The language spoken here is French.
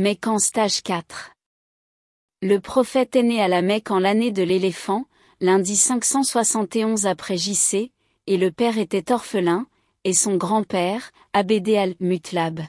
Mecque en stage 4. Le prophète est né à la Mecque en l'année de l'éléphant, lundi 571 après JC, et le père était orphelin, et son grand-père, Abédé al-Mutlab.